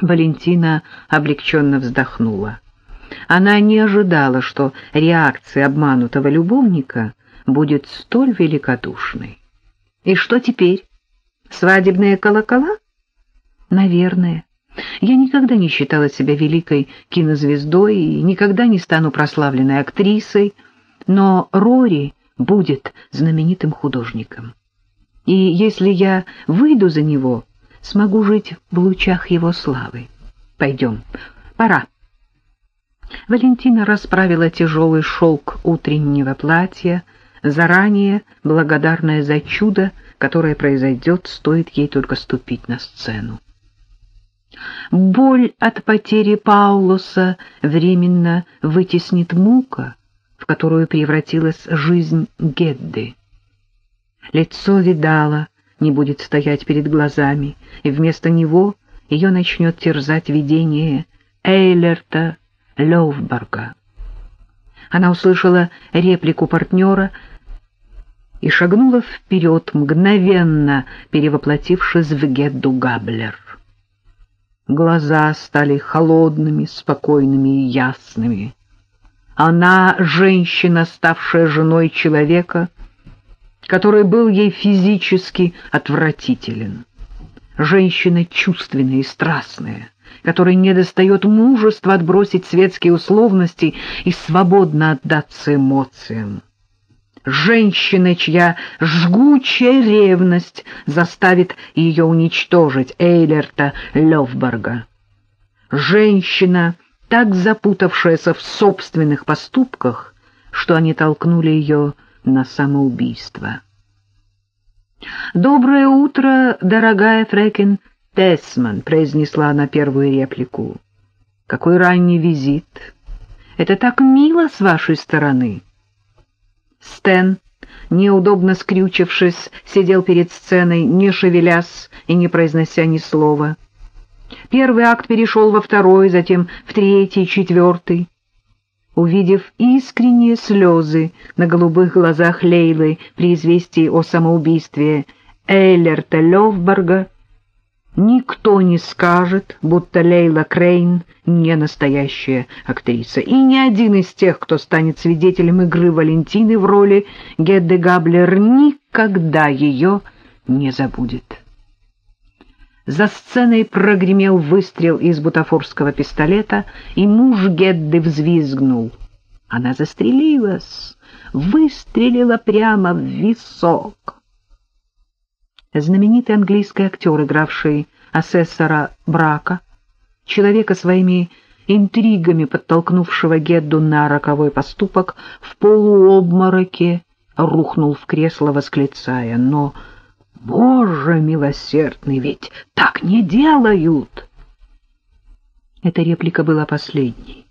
Валентина облегченно вздохнула. Она не ожидала, что реакция обманутого любовника будет столь великодушной. И что теперь? Свадебные колокола? Наверное. Я никогда не считала себя великой кинозвездой и никогда не стану прославленной актрисой, но Рори будет знаменитым художником. И если я выйду за него, смогу жить в лучах его славы. Пойдем, пора. Валентина расправила тяжелый шелк утреннего платья, заранее благодарная за чудо, которое произойдет, стоит ей только ступить на сцену. Боль от потери Паулоса временно вытеснит мука, в которую превратилась жизнь Гедды. Лицо видала, не будет стоять перед глазами, и вместо него ее начнет терзать видение Эйлерта Левберга. Она услышала реплику партнера и шагнула вперед, мгновенно перевоплотившись в Гедду Габлер. Глаза стали холодными, спокойными и ясными. Она — женщина, ставшая женой человека, который был ей физически отвратителен. Женщина чувственная и страстная, которой недостает мужества отбросить светские условности и свободно отдаться эмоциям женщины, чья жгучая ревность заставит ее уничтожить Эйлерта Левберга. Женщина, так запутавшаяся в собственных поступках, что они толкнули ее на самоубийство. «Доброе утро, дорогая Фрекин Тесман», — произнесла она первую реплику. «Какой ранний визит! Это так мило с вашей стороны!» Стэн, неудобно скрючившись, сидел перед сценой, не шевелясь и не произнося ни слова. Первый акт перешел во второй, затем в третий, четвертый. Увидев искренние слезы на голубых глазах Лейлы при известии о самоубийстве Эйлерта Левберга, Никто не скажет, будто Лейла Крейн не настоящая актриса. И ни один из тех, кто станет свидетелем игры Валентины в роли Гедды Габлер, никогда ее не забудет. За сценой прогремел выстрел из бутафорского пистолета, и муж Гедды взвизгнул. Она застрелилась, выстрелила прямо в висок знаменитый английский актер, игравший асессора Брака, человека своими интригами подтолкнувшего Гедду на роковой поступок, в полуобмороке рухнул в кресло, восклицая, «Но, Боже милосердный, ведь так не делают!» Эта реплика была последней.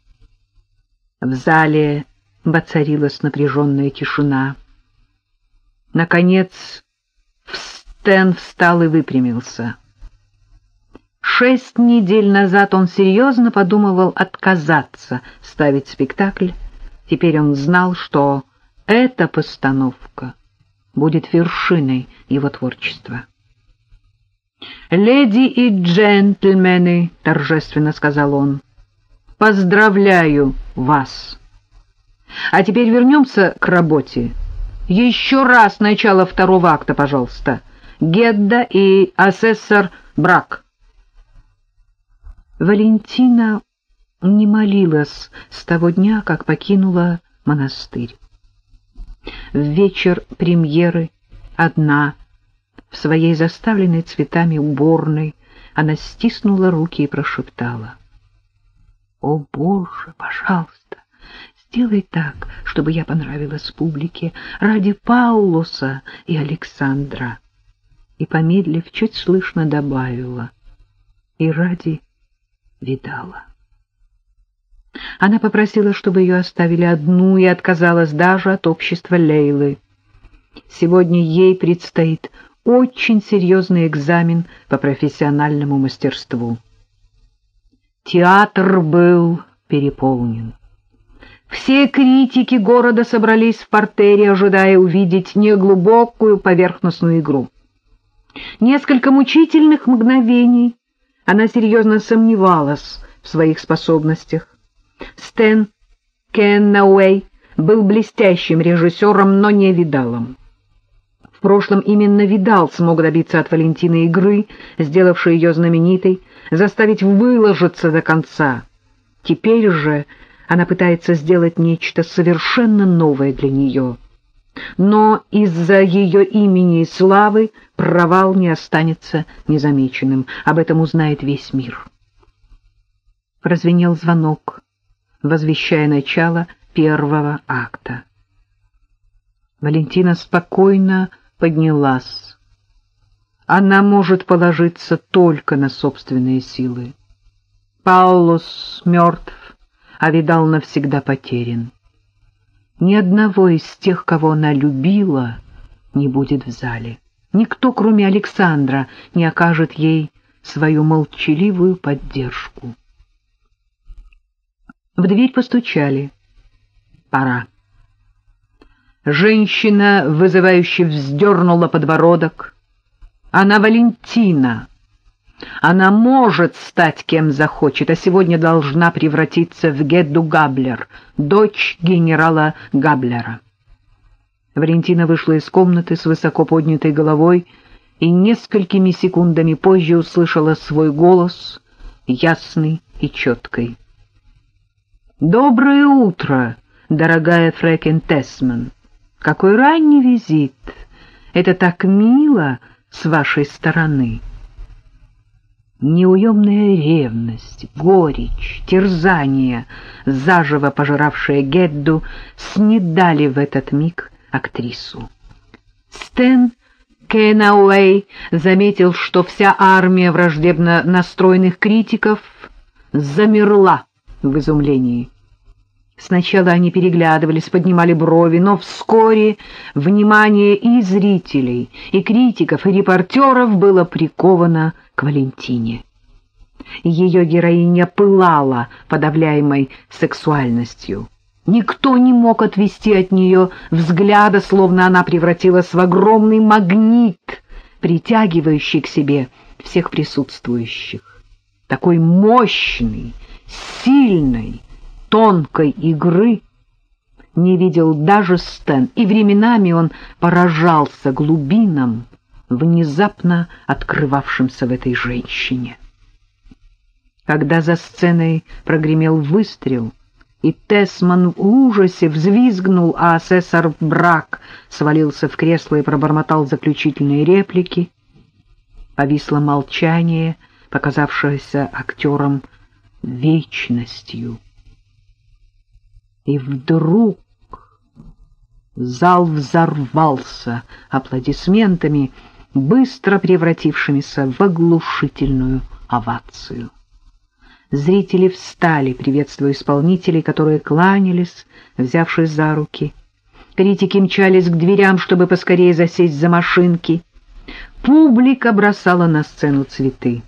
В зале воцарилась напряженная тишина. Наконец, Стэн встал и выпрямился. Шесть недель назад он серьезно подумывал отказаться ставить спектакль. Теперь он знал, что эта постановка будет вершиной его творчества. «Леди и джентльмены», — торжественно сказал он, — «поздравляю вас. А теперь вернемся к работе. Еще раз начало второго акта, пожалуйста». Гедда и асессор Брак. Валентина не молилась с того дня, как покинула монастырь. В вечер премьеры одна, в своей заставленной цветами уборной, она стиснула руки и прошептала. «О, Боже, пожалуйста, сделай так, чтобы я понравилась публике ради Паулоса и Александра» и, помедлив, чуть слышно добавила «И ради видала». Она попросила, чтобы ее оставили одну, и отказалась даже от общества Лейлы. Сегодня ей предстоит очень серьезный экзамен по профессиональному мастерству. Театр был переполнен. Все критики города собрались в портере, ожидая увидеть неглубокую поверхностную игру. Несколько мучительных мгновений Она серьезно сомневалась в своих способностях. Стэн Кеннауэй был блестящим режиссером, но не видалом. В прошлом именно Видал смог добиться от Валентины игры, сделавшей ее знаменитой, заставить выложиться до конца. Теперь же она пытается сделать нечто совершенно новое для нее. Но из-за ее имени и славы провал не останется незамеченным. Об этом узнает весь мир. Прозвенел звонок, возвещая начало первого акта. Валентина спокойно поднялась. Она может положиться только на собственные силы. Паулус мертв, а Видал навсегда потерян. Ни одного из тех, кого она любила, не будет в зале. Никто, кроме Александра, не окажет ей свою молчаливую поддержку. В дверь постучали. Пора. Женщина, вызывающе вздернула подбородок. Она Валентина. Она может стать кем захочет, а сегодня должна превратиться в Гедду Габлер, дочь генерала Габлера. Валентина вышла из комнаты с высоко поднятой головой и несколькими секундами позже услышала свой голос, ясный и четкий. «Доброе утро, дорогая Фрекен Тесман! Какой ранний визит! Это так мило с вашей стороны!» Неуемная ревность, горечь, терзание, заживо пожиравшие Гедду, снедали в этот миг актрису. Стэн Кенауэй заметил, что вся армия враждебно настроенных критиков замерла в изумлении. Сначала они переглядывались, поднимали брови, но вскоре внимание и зрителей, и критиков, и репортеров было приковано к Валентине. Ее героиня пылала подавляемой сексуальностью. Никто не мог отвести от нее взгляда, словно она превратилась в огромный магнит, притягивающий к себе всех присутствующих. Такой мощный, сильной, тонкой игры не видел даже Стэн, и временами он поражался глубинам, внезапно открывавшимся в этой женщине. Когда за сценой прогремел выстрел, и Тесман в ужасе взвизгнул, а асессор Брак свалился в кресло и пробормотал заключительные реплики, повисло молчание, показавшееся актером вечностью. И вдруг зал взорвался аплодисментами, быстро превратившимися в оглушительную овацию. Зрители встали, приветствуя исполнителей, которые кланялись, взявшись за руки. Критики мчались к дверям, чтобы поскорее засесть за машинки. Публика бросала на сцену цветы.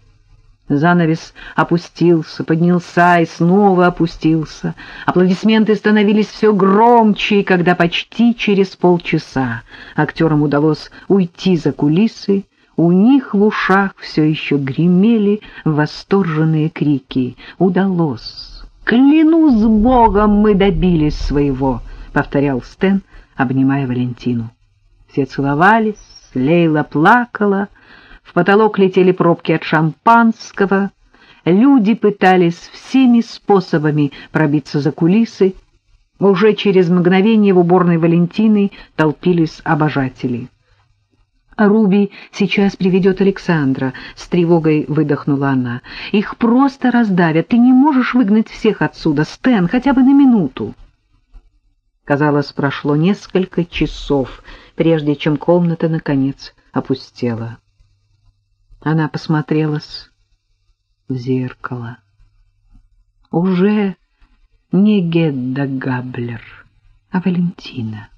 Занавес опустился, поднялся и снова опустился. Аплодисменты становились все громче, и когда почти через полчаса актерам удалось уйти за кулисы, у них в ушах все еще гремели восторженные крики. «Удалось! Клянусь Богом, мы добились своего!» — повторял Стэн, обнимая Валентину. Все целовались, Лейла плакала, в потолок летели пробки от шампанского, люди пытались всеми способами пробиться за кулисы. Уже через мгновение в уборной Валентины толпились обожатели. «Руби сейчас приведет Александра», — с тревогой выдохнула она. «Их просто раздавят. Ты не можешь выгнать всех отсюда, Стэн, хотя бы на минуту». Казалось, прошло несколько часов, прежде чем комната, наконец, опустела. Она посмотрелась в зеркало. Уже не Гедда Габлер, а Валентина.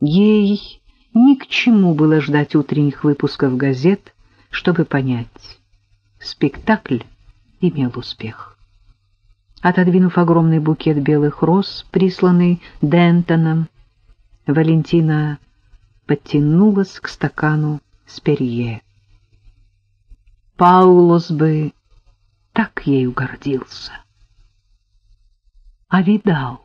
Ей ни к чему было ждать утренних выпусков газет, чтобы понять. Спектакль имел успех. Отодвинув огромный букет белых роз, присланный Дентоном, Валентина подтянулась к стакану с перье. Паулос бы так ею гордился. А видал.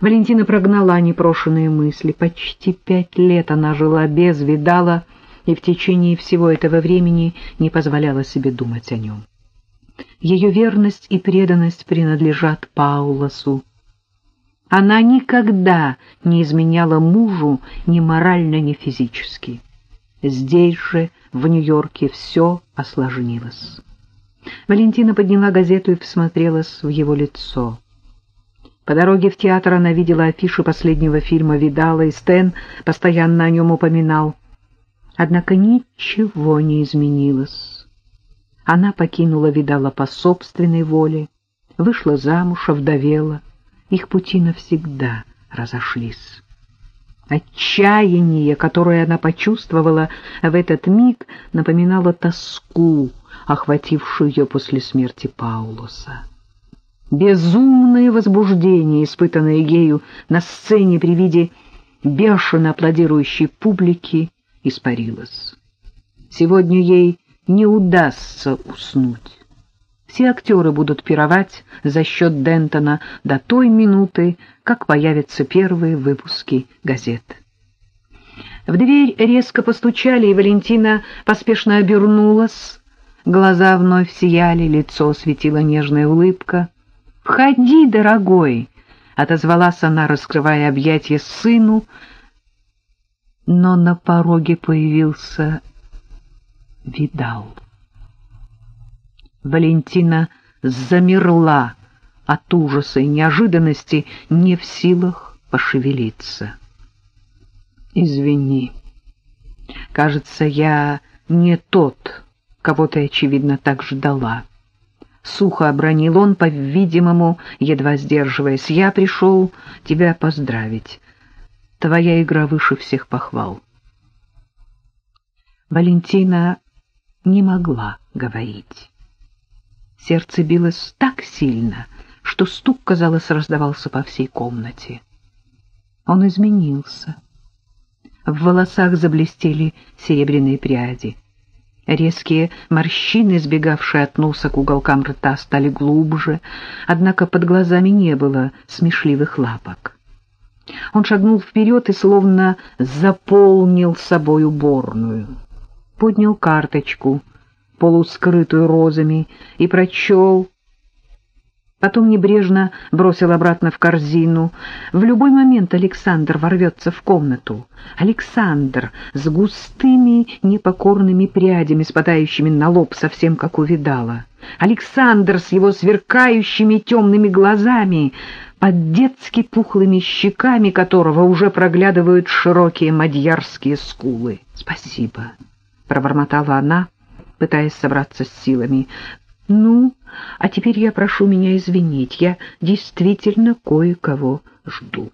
Валентина прогнала непрошенные мысли. Почти пять лет она жила без видала и в течение всего этого времени не позволяла себе думать о нем. Ее верность и преданность принадлежат Паулосу. Она никогда не изменяла мужу ни морально, ни физически. Здесь же, в Нью-Йорке, все осложнилось. Валентина подняла газету и всмотрелась в его лицо. По дороге в театр она видела афиши последнего фильма Видала, и Стэн постоянно о нем упоминал. Однако ничего не изменилось. Она покинула Видала по собственной воле, вышла замуж, овдовела. Их пути навсегда разошлись. Отчаяние, которое она почувствовала в этот миг, напоминало тоску, охватившую ее после смерти Паулоса. Безумное возбуждение, испытанное ею на сцене при виде бешено аплодирующей публики, испарилось. Сегодня ей не удастся уснуть. Все актеры будут пировать за счет Дентона до той минуты, как появятся первые выпуски газет. В дверь резко постучали, и Валентина поспешно обернулась. Глаза вновь сияли, лицо светила нежная улыбка. «Входи, дорогой!» — отозвалась она, раскрывая объятия сыну, но на пороге появился Видал. Валентина замерла от ужаса и неожиданности, не в силах пошевелиться. «Извини, кажется, я не тот, кого ты, очевидно, так ждала». Сухо обронил он, по-видимому, едва сдерживаясь. «Я пришел тебя поздравить. Твоя игра выше всех похвал». Валентина не могла говорить. Сердце билось так сильно, что стук, казалось, раздавался по всей комнате. Он изменился. В волосах заблестели серебряные пряди. Резкие морщины, сбегавшие от носа к уголкам рта, стали глубже, однако под глазами не было смешливых лапок. Он шагнул вперед и словно заполнил собой уборную. Поднял карточку — полускрытую розами, и прочел. Потом небрежно бросил обратно в корзину. В любой момент Александр ворвется в комнату. Александр с густыми непокорными прядями, спадающими на лоб, совсем как увидала. Александр с его сверкающими темными глазами, под детски пухлыми щеками которого уже проглядывают широкие мадьярские скулы. «Спасибо», — пробормотала она, — пытаясь собраться с силами. «Ну, а теперь я прошу меня извинить, я действительно кое-кого жду».